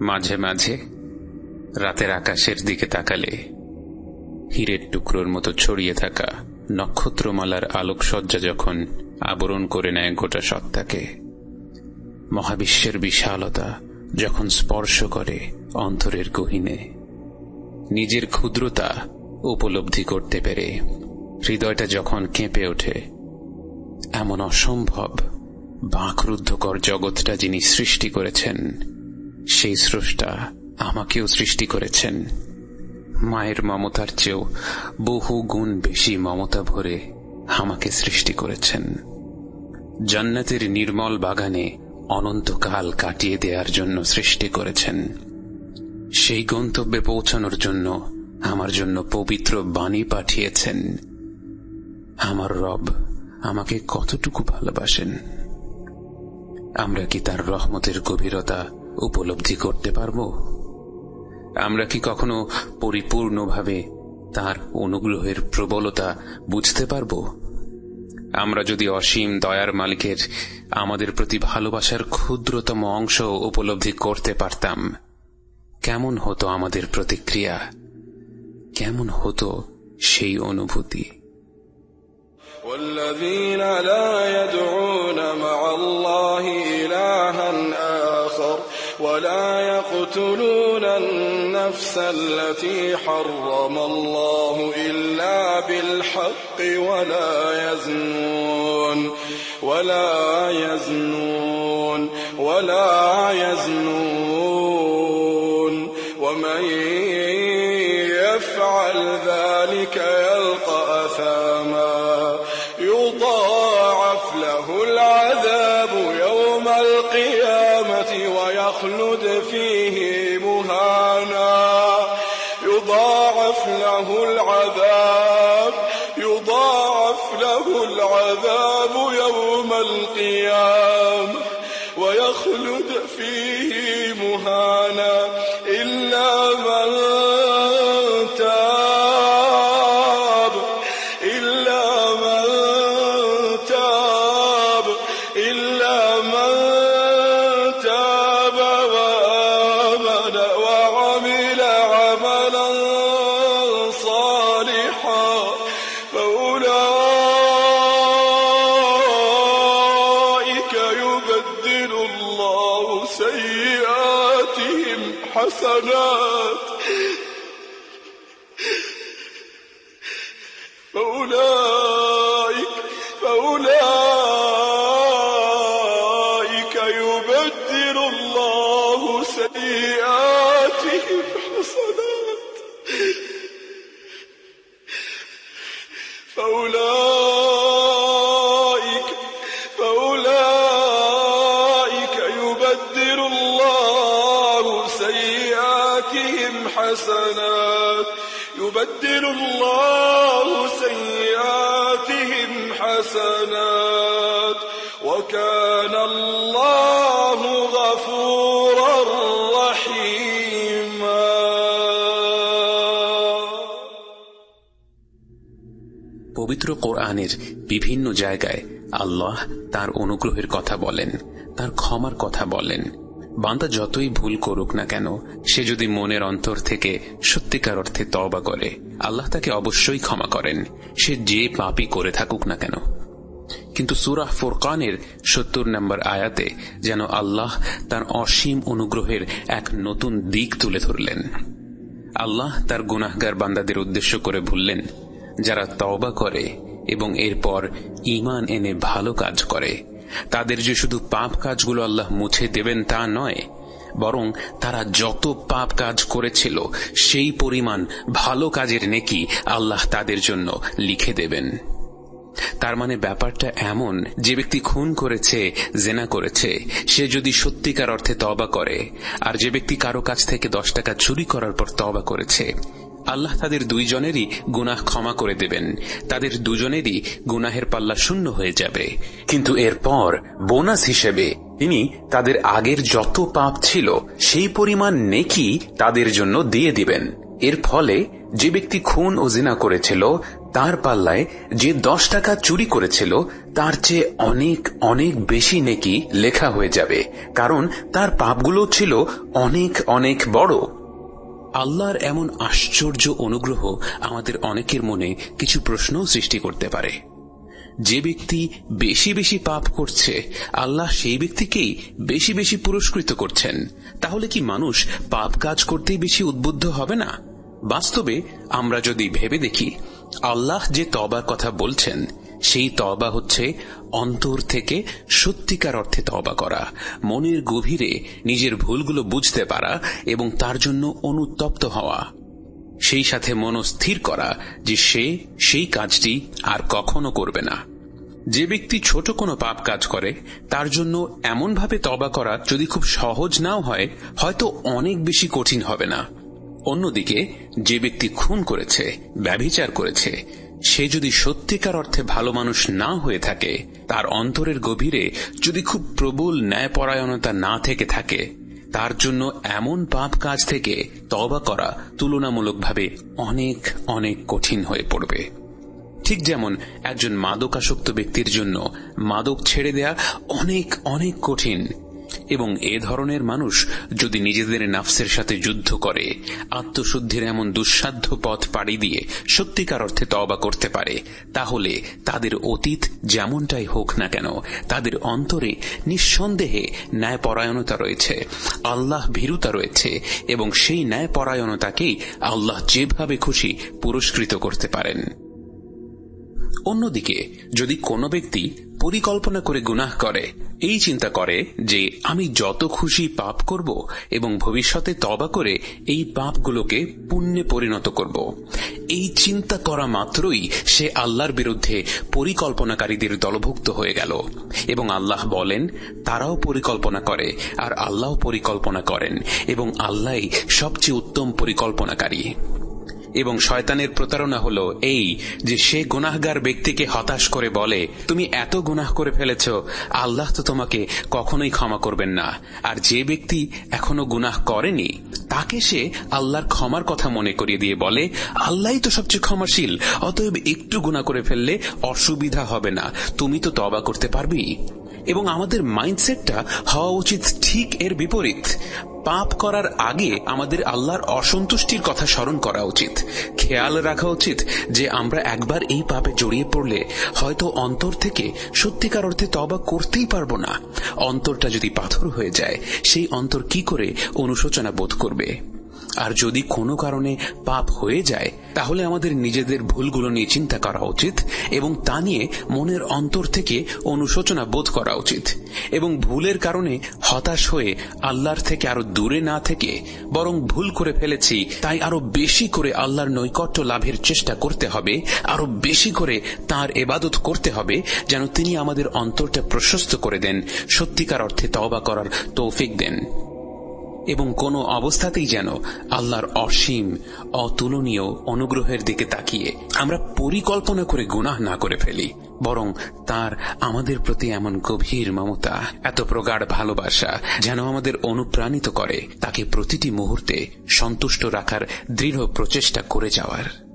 মাঝে মাঝে রাতের আকাশের দিকে তাকালে হীরের টুকরোর মতো ছড়িয়ে থাকা নক্ষত্রমালার আলোকসজ্জা যখন আবরণ করে নেয় গোটা সত্তাকে, মহাবিশ্বের বিশালতা যখন স্পর্শ করে অন্তরের গহিনে, নিজের ক্ষুদ্রতা উপলব্ধি করতে পেরে হৃদয়টা যখন কেঁপে ওঠে, এমন অসম্ভব বাঁকরুদ্ধকর জগৎটা যিনি সৃষ্টি করেছেন সেই স্রষ্টা আমাকেও সৃষ্টি করেছেন। মায়ের মমতার চেয়েও বহু গুণ বেশি মমতা ভরে আমাকে সৃষ্টি করেছেন। জান্নাতের নির্মল বাগানে অনন্তকাল কাটিয়ে দেওয়ার জন্য সৃষ্টি করেছেন। সেই গন্তব্যে পৌঁছানোর জন্য আমার জন্য পবিত্র বাণী পাঠিয়েছেন। আমার রব আমাকে কতটুকু ভালোবাসেন। আমরা কি তার রহমতের গভীরতা উপলব্ধি করতে পারব আমরা কি কখনো পরিপূর্ণভাবে তার অনুগ্রহের প্রবলতা বুঝতে পারব আমরা যদি অসীম দয়ার মালিকের আমাদের প্রতি ভালোবাসার ক্ষুদ্রতম অংশ উপলব্ধি করতে পারতাম কেমন হতো আমাদের প্রতিক্রিয়া কেমন হতো সেই অনুভূতি والذين لا يدعون مع الله إلها آخر ولا يقتلون النفس التي حرم الله إلا بالحق ولا يزنون ولا يزنون ولا يزنون. ومن يفعل ذلك يلقى أثاما. يضاعف له العذاب يوم القيامة ويخلد فيه مهانا. سيئاتهم حسنات. فأولئك فأولئك يبدل الله سيئاتهم حسنات. فأولئك حسنات يبدل الله سيئاتهم حسنات وكان الله غفورا رحيما পবিত্র কোরআনের বিভিন্ন জায়গায় আল্লাহ তার অনুগ্রহের কথা বলেন তার ক্ষমার কথা বলেন বান্দা যতই ভুল করুক না কেন, সে যদি মনের অন্তর থেকে সত্যিকার অর্থে তওবা করে, আল্লাহ তাকে অবশ্যই ক্ষমা করেন। সে যে পাপই করে থাকুক না কেন। কিন্তু সুরাহ ফোরকানের সত্তর নম্বর আয়াতে যেন আল্লাহ তার অসীম অনুগ্রহের এক নতুন দিক তুলে ধরলেন। আল্লাহ তার গুনাহগার বান্দাদের উদ্দেশ্য করে ভুললেন যারা তওবা করে এবং এরপর ইমান এনে ভালো কাজ করে তাদের যে শুধু পাপ কাজগুলো আল্লাহ মুছে দেবেন তা নয়, বরং তারা যত পাপ কাজ করেছিল, সেই পরিমাণ ভালো কাজের নেকি আল্লাহ তাদের জন্য লিখে দেবেন। তার মানে ব্যাপারটা এমন, যে ব্যক্তি খুন করেছে, জেনা করেছে, সে যদি সত্যিকার অর্থে তবা করে, আর যে ব্যক্তি কারও কাছ থেকে দশ টাকা চুরি করার পর তবা করেছে আল্লাহ তাদের দুইজনেরই গুনাহ ক্ষমা করে দেবেন। তাদের দুজনেরই গুনাহের পাল্লা শূন্য হয়ে যাবে। কিন্তু এরপর বোনাস হিসেবে তিনি তাদের আগের যত পাপ ছিল, সেই পরিমাণ নেকি তাদের জন্য দিয়ে দিবেন। এর ফলে যে ব্যক্তি খুন ও জিনা করেছিল, তার পাল্লায় যে দশ টাকা চুরি করেছিল, তার চেয়ে অনেক অনেক বেশি নেকি লেখা হয়ে যাবে। কারণ তার পাপগুলো ছিল অনেক অনেক বড়। আল্লাহর এমন আশ্চর্য অনুগ্রহ আমাদের অনেকের মনে কিছু প্রশ্ন সৃষ্টি করতে পারে। যে ব্যক্তি বেশি বেশি পাপ করছে, আল্লাহ সেই ব্যক্তিকেই বেশি বেশি পুরস্কৃত করছেন। তাহলে কি মানুষ পাপ কাজ করতেই বেশি উদ্বুদ্ধ হবে না? বাস্তবে আমরা যদি ভেবে দেখি, আল্লাহ যে তবার কথা বলছেন সেই তবা হচ্ছে অন্তর থেকে সত্যিকার অর্থে তবা করা। মনের গভীরে নিজের ভুলগুলো বুঝতে পারা এবং তার জন্য অনুতপ্ত হওয়া। সেই সাথে মনস্থির করা যে সে সেই কাজটি আর কখনো করবে না। যে ব্যক্তি ছোট কোনো পাপ কাজ করে, তার জন্য এমনভাবে তবা করা যদি খুব সহজ নাও হয়, হয়তো অনেক বেশি কঠিন হবে না। অন্যদিকে, যে ব্যক্তি খুন করেছে, ব্যভিচার করেছে সে যদি সত্যিকার অর্থে ভালো মানুষ না হয়ে থাকে, তার অন্তরের গভীরে যদি খুব প্রবল ন্যায়পরায়ণতা না থেকে থাকে, তার জন্য এমন পাপ কাজ থেকে তবা করা তুলনামূলকভাবে অনেক অনেক কঠিন হয়ে পড়বে। ঠিক যেমন একজন মাদকাসক্ত ব্যক্তির জন্য মাদক ছেড়ে দেয়া অনেক অনেক কঠিন এবং এ ধরনের মানুষ যদি নিজেদের নাফসের সাথে যুদ্ধ করে, আত্মশুদ্ধির এমন দুঃসাধ্য পথ পাড়ি দিয়ে সত্যিকার অর্থে তবা করতে পারে, তাহলে তাদের অতীত যেমনটাই হোক না কেন, তাদের অন্তরে নিঃসন্দেহে ন্যায়পরায়ণতা রয়েছে, আল্লাহ ভীরুতা রয়েছে, এবং সেই ন্যায়পরায়ণতাকেই আল্লাহ যেভাবে খুশি পুরস্কৃত করতে পারেন। অন্যদিকে, যদি কোনো ব্যক্তি পরিকল্পনা করে গুনাহ করে। এই চিন্তা করে যে আমি যত খুশি পাপ করব এবং ভবিষ্যতে তবা করে এই পাপগুলোকে পুণ্যে পরিণত করব। এই চিন্তা করা মাত্রই সে আল্লাহর বিরুদ্ধে পরিকল্পনাকারীদের দলভুক্ত হয়ে গেল এবং আল্লাহ বলেন, তারাও পরিকল্পনা করে আর আল্লাহ পরিকল্পনা করেন এবং আল্লাহ সবচেয়ে উত্তম পরিকল্পনাকারী। এবং শয়তানের প্রতারণা হল এই যে সে গুনাহগার ব্যক্তিকে হতাশ করে বলে, তুমি এত গুনাহ করে ফেলেছ, আল্লাহ তো তোমাকে কখনোই ক্ষমা করবেন না। আর যে ব্যক্তি এখনও গুনাহ করেনি, তাকে সে আল্লাহর ক্ষমার কথা মনে করিয়ে দিয়ে বলে আল্লাহ তো সবচেয়ে ক্ষমাশীল, অতএব একটু গুণা করে ফেললে অসুবিধা হবে না, তুমি তো তবা করতে পারবি। এবং আমাদের মাইন্ডসেটটা হওয়া উচিত ঠিক এর বিপরীত। পাপ করার আগে আমাদের আল্লাহর অসন্তুষ্টির কথা স্মরণ করা উচিত। খেয়াল রাখা উচিত যে আমরা একবার এই পাপে জড়িয়ে পড়লে হয়তো অন্তর থেকে সত্যিকার অর্থে তবা করতেই পারব না। অন্তরটা যদি পাথর হয়ে যায়, সেই অন্তর কি করে অনুশোচনা বোধ করবে? আর যদি কোনো কারণে পাপ হয়ে যায়, তাহলে আমাদের নিজেদের ভুলগুলো নিয়ে চিন্তা করা উচিত এবং তা নিয়ে মনের অন্তর থেকে অনুশোচনা বোধ করা উচিত এবং ভুলের কারণে হতাশ হয়ে আল্লাহর থেকে আরও দূরে না থেকে বরং ভুল করে ফেলেছি, তাই আরও বেশি করে আল্লাহর নৈকট্য লাভের চেষ্টা করতে হবে, আরও বেশি করে তার এবাদত করতে হবে যেন তিনি আমাদের অন্তরটা প্রশস্ত করে দেন, সত্যিকার অর্থে তওবা করার তৌফিক দেন। এবং কোনো অবস্থাতেই যেন আল্লাহর অসীম, অতুলনীয় অনুগ্রহের দিকে তাকিয়ে আমরা পরিকল্পনা করে গুনাহ না করে ফেলি, বরং তার আমাদের প্রতি এমন গভীর মমতা, এত প্রগাঢ় ভালোবাসা যেন আমাদের অনুপ্রাণিত করে, তাকে প্রতিটি মুহূর্তে সন্তুষ্ট রাখার দৃঢ় প্রচেষ্টা করে যাওয়ার।